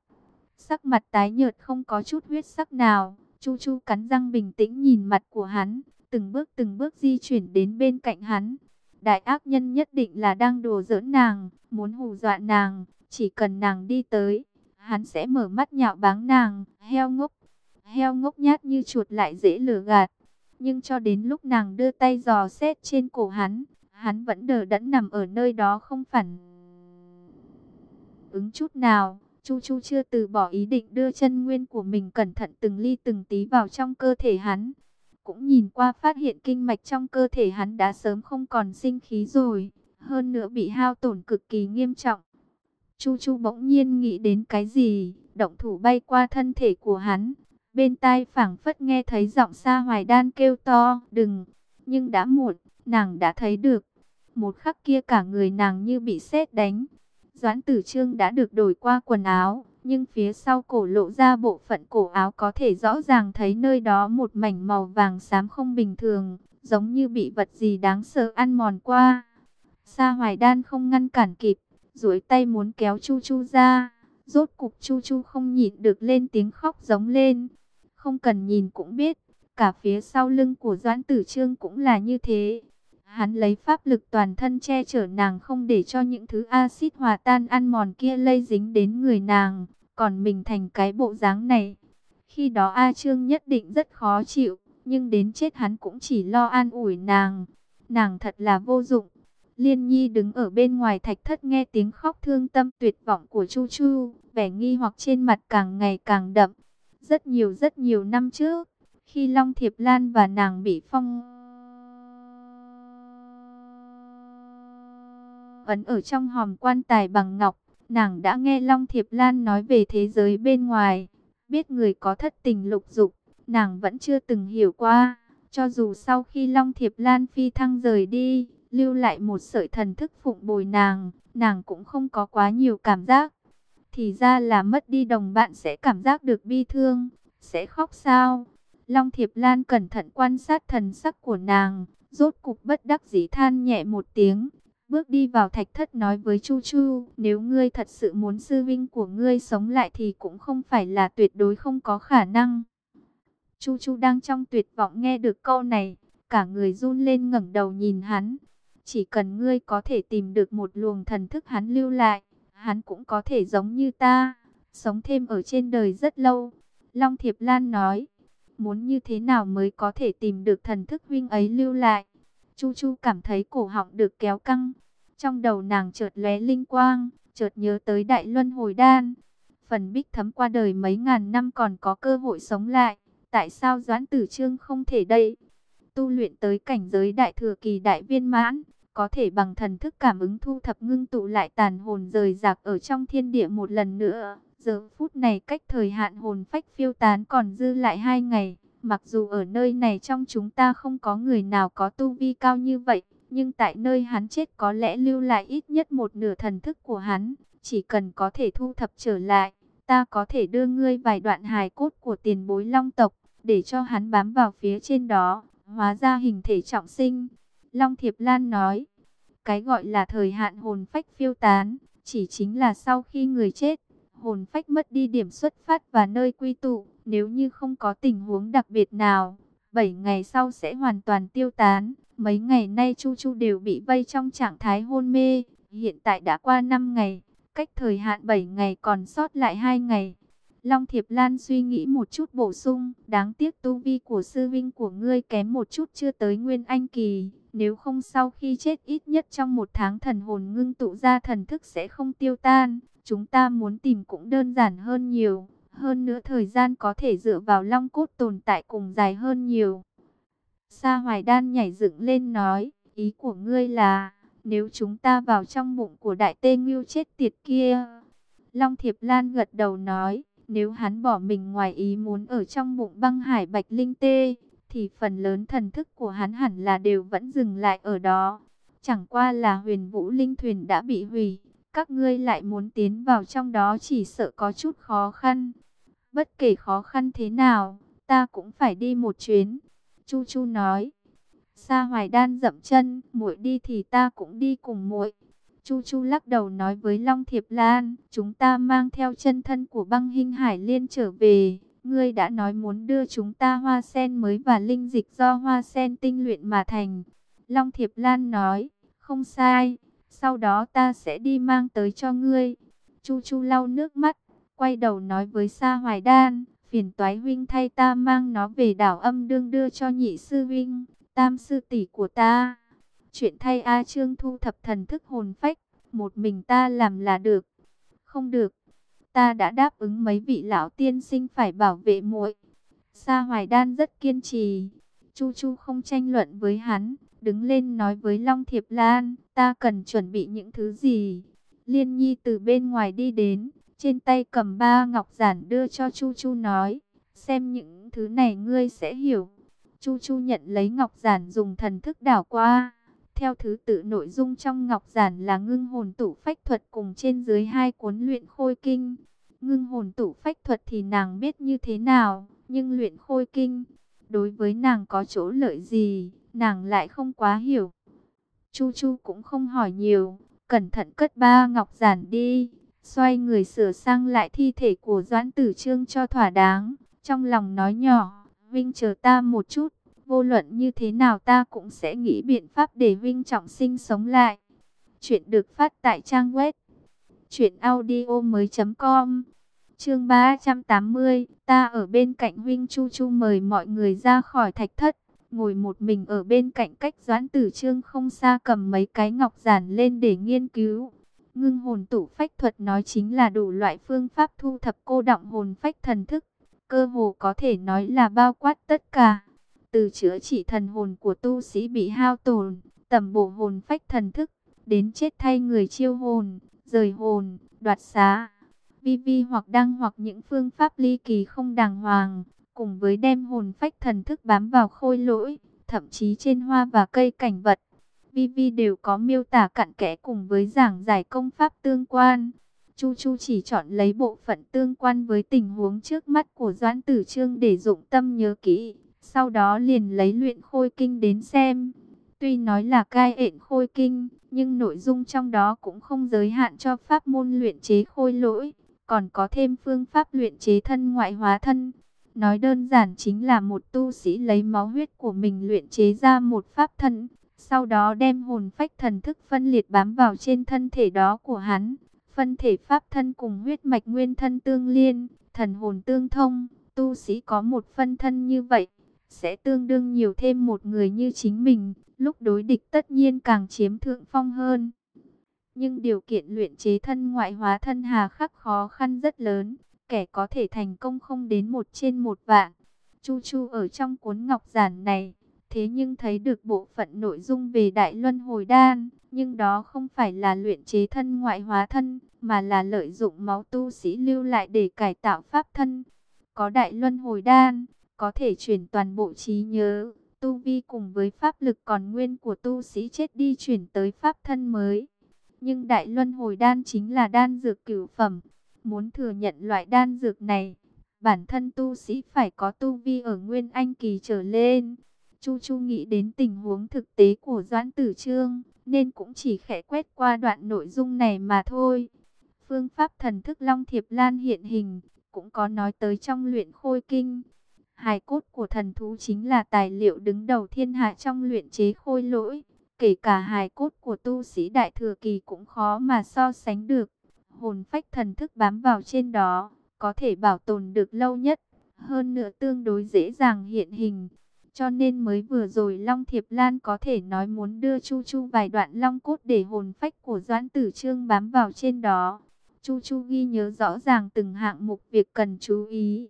Sắc mặt tái nhợt không có chút huyết sắc nào. Chu Chu cắn răng bình tĩnh nhìn mặt của hắn. Từng bước từng bước di chuyển đến bên cạnh hắn. Đại ác nhân nhất định là đang đùa giỡn nàng. Muốn hù dọa nàng. Chỉ cần nàng đi tới hắn sẽ mở mắt nhạo báng nàng, heo ngốc. Heo ngốc nhát như chuột lại dễ lừa gạt. Nhưng cho đến lúc nàng đưa tay dò xét trên cổ hắn, hắn vẫn đờ đẫn nằm ở nơi đó không phản ứng chút nào. Chu Chu chưa từ bỏ ý định đưa chân nguyên của mình cẩn thận từng ly từng tí vào trong cơ thể hắn. Cũng nhìn qua phát hiện kinh mạch trong cơ thể hắn đã sớm không còn sinh khí rồi, hơn nữa bị hao tổn cực kỳ nghiêm trọng. Chu Chu bỗng nhiên nghĩ đến cái gì, động thủ bay qua thân thể của hắn. Bên tai phảng phất nghe thấy giọng xa hoài đan kêu to, đừng, nhưng đã muộn, nàng đã thấy được. Một khắc kia cả người nàng như bị sét đánh. Doãn tử trương đã được đổi qua quần áo, nhưng phía sau cổ lộ ra bộ phận cổ áo có thể rõ ràng thấy nơi đó một mảnh màu vàng xám không bình thường, giống như bị vật gì đáng sợ ăn mòn qua. Sa hoài đan không ngăn cản kịp, duỗi tay muốn kéo Chu Chu ra. Rốt cục Chu Chu không nhịn được lên tiếng khóc giống lên. Không cần nhìn cũng biết, cả phía sau lưng của Doãn Tử Trương cũng là như thế. Hắn lấy pháp lực toàn thân che chở nàng không để cho những thứ axit hòa tan ăn mòn kia lây dính đến người nàng, còn mình thành cái bộ dáng này. Khi đó A Trương nhất định rất khó chịu, nhưng đến chết hắn cũng chỉ lo an ủi nàng. Nàng thật là vô dụng. Liên Nhi đứng ở bên ngoài thạch thất nghe tiếng khóc thương tâm tuyệt vọng của Chu Chu, vẻ nghi hoặc trên mặt càng ngày càng đậm. Rất nhiều rất nhiều năm trước, khi Long Thiệp Lan và nàng bị phong ấn ở trong hòm quan tài bằng ngọc, nàng đã nghe Long Thiệp Lan nói về thế giới bên ngoài, biết người có thất tình lục dục, nàng vẫn chưa từng hiểu qua, cho dù sau khi Long Thiệp Lan phi thăng rời đi, lưu lại một sợi thần thức phụng bồi nàng, nàng cũng không có quá nhiều cảm giác. Thì ra là mất đi đồng bạn sẽ cảm giác được bi thương, sẽ khóc sao? Long Thiệp Lan cẩn thận quan sát thần sắc của nàng, rốt cục bất đắc dĩ than nhẹ một tiếng, bước đi vào thạch thất nói với Chu Chu, nếu ngươi thật sự muốn sư vinh của ngươi sống lại thì cũng không phải là tuyệt đối không có khả năng. Chu Chu đang trong tuyệt vọng nghe được câu này, cả người run lên ngẩng đầu nhìn hắn. Chỉ cần ngươi có thể tìm được một luồng thần thức hắn lưu lại, hắn cũng có thể giống như ta, sống thêm ở trên đời rất lâu. Long Thiệp Lan nói, muốn như thế nào mới có thể tìm được thần thức huynh ấy lưu lại. Chu Chu cảm thấy cổ họng được kéo căng. Trong đầu nàng chợt lóe linh quang, chợt nhớ tới Đại Luân Hồi Đan. Phần bích thấm qua đời mấy ngàn năm còn có cơ hội sống lại. Tại sao Doãn Tử Trương không thể đây? Tu luyện tới cảnh giới đại thừa kỳ đại viên mãn, có thể bằng thần thức cảm ứng thu thập ngưng tụ lại tàn hồn rời rạc ở trong thiên địa một lần nữa. Giờ phút này cách thời hạn hồn phách phiêu tán còn dư lại hai ngày. Mặc dù ở nơi này trong chúng ta không có người nào có tu vi cao như vậy, nhưng tại nơi hắn chết có lẽ lưu lại ít nhất một nửa thần thức của hắn. Chỉ cần có thể thu thập trở lại, ta có thể đưa ngươi vài đoạn hài cốt của tiền bối long tộc, để cho hắn bám vào phía trên đó, hóa ra hình thể trọng sinh. Long Thiệp Lan nói, cái gọi là thời hạn hồn phách phiêu tán, chỉ chính là sau khi người chết, hồn phách mất đi điểm xuất phát và nơi quy tụ, nếu như không có tình huống đặc biệt nào, 7 ngày sau sẽ hoàn toàn tiêu tán. Mấy ngày nay Chu Chu đều bị vây trong trạng thái hôn mê, hiện tại đã qua 5 ngày, cách thời hạn 7 ngày còn sót lại 2 ngày. Long Thiệp Lan suy nghĩ một chút bổ sung, đáng tiếc tu vi của sư vinh của ngươi kém một chút chưa tới Nguyên Anh Kỳ. Nếu không sau khi chết ít nhất trong một tháng thần hồn ngưng tụ ra thần thức sẽ không tiêu tan. Chúng ta muốn tìm cũng đơn giản hơn nhiều. Hơn nữa thời gian có thể dựa vào long cốt tồn tại cùng dài hơn nhiều. Sa Hoài Đan nhảy dựng lên nói, ý của ngươi là, nếu chúng ta vào trong bụng của đại tê ngưu chết tiệt kia. Long Thiệp Lan gật đầu nói, nếu hắn bỏ mình ngoài ý muốn ở trong bụng băng hải bạch linh tê, thì phần lớn thần thức của hắn hẳn là đều vẫn dừng lại ở đó. Chẳng qua là huyền vũ linh thuyền đã bị hủy, các ngươi lại muốn tiến vào trong đó chỉ sợ có chút khó khăn. Bất kể khó khăn thế nào, ta cũng phải đi một chuyến. Chu Chu nói. Sa Hoài Đan dậm chân, muội đi thì ta cũng đi cùng muội. Chu Chu lắc đầu nói với Long Thiệp Lan, chúng ta mang theo chân thân của băng hình hải liên trở về. Ngươi đã nói muốn đưa chúng ta hoa sen mới và linh dịch do hoa sen tinh luyện mà thành. Long Thiệp Lan nói, không sai, sau đó ta sẽ đi mang tới cho ngươi. Chu Chu lau nước mắt, quay đầu nói với Sa Hoài Đan, phiền toái huynh thay ta mang nó về đảo âm đương đưa cho nhị sư huynh, tam sư tỷ của ta. Chuyện thay A Trương thu thập thần thức hồn phách, một mình ta làm là được. Không được, ta đã đáp ứng mấy vị lão tiên sinh phải bảo vệ muội. Sa Hoài Đan rất kiên trì, Chu Chu không tranh luận với hắn, đứng lên nói với Long Thiệp Lan, ta cần chuẩn bị những thứ gì. Liên Nhi từ bên ngoài đi đến, trên tay cầm ba ngọc giản đưa cho Chu Chu nói, xem những thứ này ngươi sẽ hiểu. Chu Chu nhận lấy ngọc giản dùng thần thức đảo qua. Theo thứ tự nội dung trong ngọc giản là ngưng hồn tủ phách thuật cùng trên dưới hai cuốn luyện khôi kinh. Ngưng hồn tủ phách thuật thì nàng biết như thế nào, nhưng luyện khôi kinh, đối với nàng có chỗ lợi gì, nàng lại không quá hiểu. Chu Chu cũng không hỏi nhiều, cẩn thận cất ba ngọc giản đi, xoay người sửa sang lại thi thể của Doãn Tử Trương cho thỏa đáng, trong lòng nói nhỏ, Vinh chờ ta một chút, vô luận như thế nào ta cũng sẽ nghĩ biện pháp để Vinh trọng sinh sống lại. Chuyện được phát tại trang web truyệnaudiomoi.com. Chương 380, ta ở bên cạnh huynh Chu Chu mời mọi người ra khỏi thạch thất, ngồi một mình ở bên cạnh cách Doãn Tử Trương không xa cầm mấy cái ngọc giản lên để nghiên cứu. Ngưng hồn tụ phách thuật nói chính là đủ loại phương pháp thu thập cô động hồn phách thần thức, cơ hồ có thể nói là bao quát tất cả. Từ chữa trị thần hồn của tu sĩ bị hao tổn, tầm bổ hồn phách thần thức, đến chết thay người chiêu hồn, rời hồn, đoạt xá. Vi vi hoặc đăng hoặc những phương pháp ly kỳ không đàng hoàng, cùng với đem hồn phách thần thức bám vào khôi lỗi, thậm chí trên hoa và cây cảnh vật. Vi vi đều có miêu tả cặn kẽ cùng với giảng giải công pháp tương quan. Chu Chu chỉ chọn lấy bộ phận tương quan với tình huống trước mắt của Doãn Tử Trương để dụng tâm nhớ kỹ, sau đó liền lấy luyện khôi kinh đến xem. Tuy nói là cai ện khôi kinh, nhưng nội dung trong đó cũng không giới hạn cho pháp môn luyện chế khôi lỗi, còn có thêm phương pháp luyện chế thân ngoại hóa thân. Nói đơn giản chính là một tu sĩ lấy máu huyết của mình luyện chế ra một pháp thân, sau đó đem hồn phách thần thức phân liệt bám vào trên thân thể đó của hắn. Phân thể pháp thân cùng huyết mạch nguyên thân tương liên, thần hồn tương thông, tu sĩ có một phân thân như vậy, sẽ tương đương nhiều thêm một người như chính mình, lúc đối địch tất nhiên càng chiếm thượng phong hơn. Nhưng điều kiện luyện chế thân ngoại hóa thân hà khắc khó khăn rất lớn, kẻ có thể thành công không đến một trên một vạn. Chu Chu ở trong cuốn ngọc giản này, thế nhưng thấy được bộ phận nội dung về Đại Luân Hồi Đan, nhưng đó không phải là luyện chế thân ngoại hóa thân, mà là lợi dụng máu tu sĩ lưu lại để cải tạo pháp thân. Có Đại Luân Hồi Đan, có thể chuyển toàn bộ trí nhớ, tu vi cùng với pháp lực còn nguyên của tu sĩ chết đi chuyển tới pháp thân mới. Nhưng Đại Luân Hồi Đan chính là đan dược cửu phẩm, muốn thừa nhận loại đan dược này, bản thân tu sĩ phải có tu vi ở nguyên anh kỳ trở lên. Chu Chu nghĩ đến tình huống thực tế của Doãn Tử Trương, nên cũng chỉ khẽ quét qua đoạn nội dung này mà thôi. Phương pháp thần thức Long Thiệp Lan hiện hình, cũng có nói tới trong luyện khôi kinh. Hài cốt của thần thú chính là tài liệu đứng đầu thiên hạ trong luyện chế khôi lỗi. Kể cả hài cốt của tu sĩ đại thừa kỳ cũng khó mà so sánh được. Hồn phách thần thức bám vào trên đó, có thể bảo tồn được lâu nhất. Hơn nữa tương đối dễ dàng hiện hình. Cho nên mới vừa rồi Long Thiệp Lan có thể nói muốn đưa Chu Chu vài đoạn long cốt để hồn phách của Doãn Tử Trương bám vào trên đó. Chu Chu ghi nhớ rõ ràng từng hạng mục việc cần chú ý.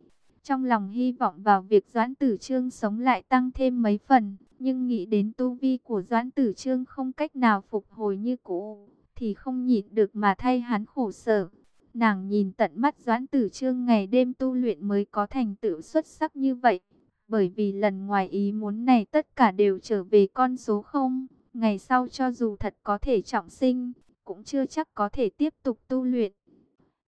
Trong lòng hy vọng vào việc Doãn Tử Trương sống lại tăng thêm mấy phần, nhưng nghĩ đến tu vi của Doãn Tử Trương không cách nào phục hồi như cũ, thì không nhịn được mà thay hắn khổ sở. Nàng nhìn tận mắt Doãn Tử Trương ngày đêm tu luyện mới có thành tựu xuất sắc như vậy. Bởi vì lần ngoài ý muốn này tất cả đều trở về con số không. Ngày sau cho dù thật có thể trọng sinh, cũng chưa chắc có thể tiếp tục tu luyện.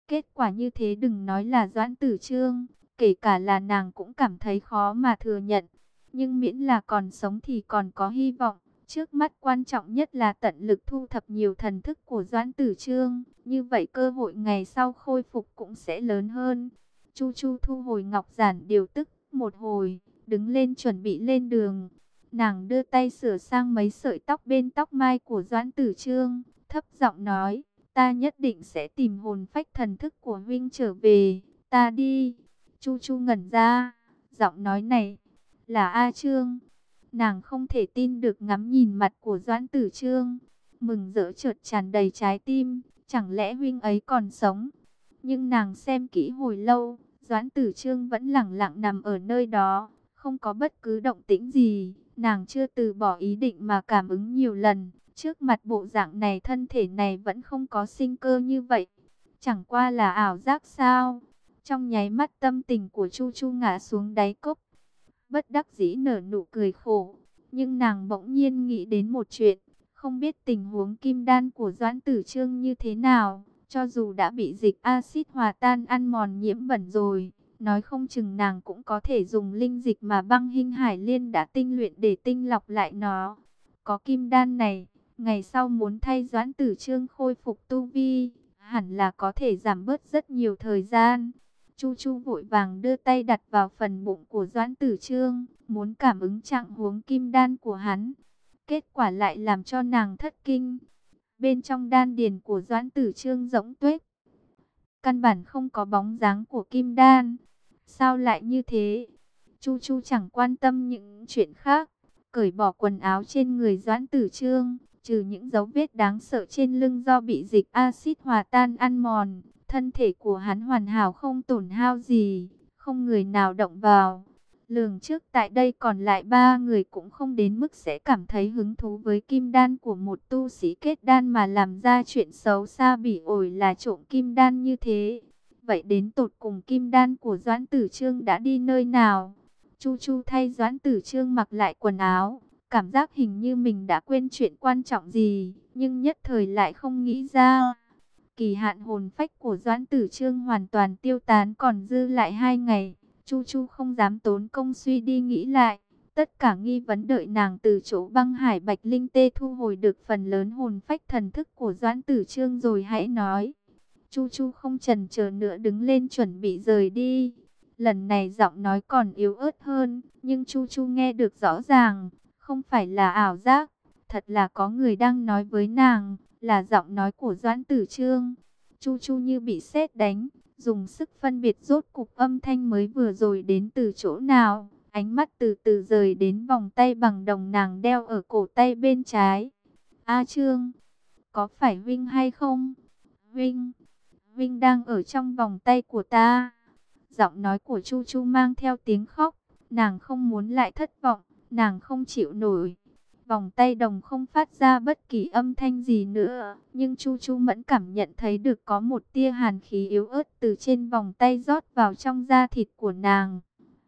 Kết quả như thế đừng nói là Doãn Tử Trương, kể cả là nàng cũng cảm thấy khó mà thừa nhận. Nhưng miễn là còn sống thì còn có hy vọng. Trước mắt quan trọng nhất là tận lực thu thập nhiều thần thức của Doãn Tử Trương. Như vậy cơ hội ngày sau khôi phục cũng sẽ lớn hơn. Chu Chu thu hồi ngọc giản điều tức một hồi, đứng lên chuẩn bị lên đường. Nàng đưa tay sửa sang mấy sợi tóc bên tóc mai của Doãn Tử Trương, thấp giọng nói, ta nhất định sẽ tìm hồn phách thần thức của huynh trở về, ta đi. Chu Chu ngẩn ra, giọng nói này là A Trương. Nàng không thể tin được ngắm nhìn mặt của Doãn Tử Trương, mừng rỡ chợt tràn đầy trái tim, chẳng lẽ huynh ấy còn sống? Nhưng nàng xem kỹ hồi lâu, Doãn Tử Trương vẫn lặng lặng nằm ở nơi đó, không có bất cứ động tĩnh gì. Nàng chưa từ bỏ ý định mà cảm ứng nhiều lần, trước mặt bộ dạng này thân thể này vẫn không có sinh cơ như vậy. Chẳng qua là ảo giác sao? Trong nháy mắt tâm tình của Chu Chu ngã xuống đáy cốc. Bất đắc dĩ nở nụ cười khổ, nhưng nàng bỗng nhiên nghĩ đến một chuyện, không biết tình huống kim đan của Doãn Tử Trương như thế nào, cho dù đã bị dịch axit hòa tan ăn mòn nhiễm bẩn rồi, nói không chừng nàng cũng có thể dùng linh dịch mà băng hình hải liên đã tinh luyện để tinh lọc lại nó. Có kim đan này, ngày sau muốn thay Doãn Tử Trương khôi phục tu vi, hẳn là có thể giảm bớt rất nhiều thời gian. Chu Chu vội vàng đưa tay đặt vào phần bụng của Doãn Tử Trương, muốn cảm ứng trạng huống kim đan của hắn. Kết quả lại làm cho nàng thất kinh. Bên trong đan điền của Doãn Tử Trương rỗng tuếch. Căn bản không có bóng dáng của kim đan. Sao lại như thế? Chu Chu chẳng quan tâm những chuyện khác. Cởi bỏ quần áo trên người Doãn Tử Trương. Trừ những dấu vết đáng sợ trên lưng do bị dịch axit hòa tan ăn mòn Thân thể của hắn hoàn hảo không tổn hao gì, không người nào động vào. Lường trước tại đây còn lại ba người cũng không đến mức sẽ cảm thấy hứng thú với kim đan của một tu sĩ kết đan mà làm ra chuyện xấu xa bỉ ổi là trộm kim đan như thế. Vậy đến tột cùng kim đan của Doãn Tử Trương đã đi nơi nào? Chu Chu thay Doãn Tử Trương mặc lại quần áo, cảm giác hình như mình đã quên chuyện quan trọng gì, nhưng nhất thời lại không nghĩ ra. Kỳ hạn hồn phách của Doãn Tử Trương hoàn toàn tiêu tán còn dư lại hai ngày. Chu Chu không dám tốn công suy đi nghĩ lại. Tất cả nghi vấn đợi nàng từ chỗ băng hải bạch linh tê thu hồi được phần lớn hồn phách thần thức của Doãn Tử Trương rồi hãy nói. Chu Chu không chần chờ nữa đứng lên chuẩn bị rời đi. Lần này giọng nói còn yếu ớt hơn, nhưng Chu Chu nghe được rõ ràng, không phải là ảo giác, thật là có người đang nói với nàng là giọng nói của Doãn Tử Trương. Chu Chu như bị sét đánh, dùng sức phân biệt rốt cục âm thanh mới vừa rồi đến từ chỗ nào. Ánh mắt từ từ rời đến vòng tay bằng đồng nàng đeo ở cổ tay bên trái. A Trương, có phải Vinh hay không? Vinh, Vinh đang ở trong vòng tay của ta. Giọng nói của Chu Chu mang theo tiếng khóc, nàng không muốn lại thất vọng, nàng không chịu nổi. Vòng tay đồng không phát ra bất kỳ âm thanh gì nữa, nhưng Chu Chu Mẫn cảm nhận thấy được có một tia hàn khí yếu ớt từ trên vòng tay rót vào trong da thịt của nàng.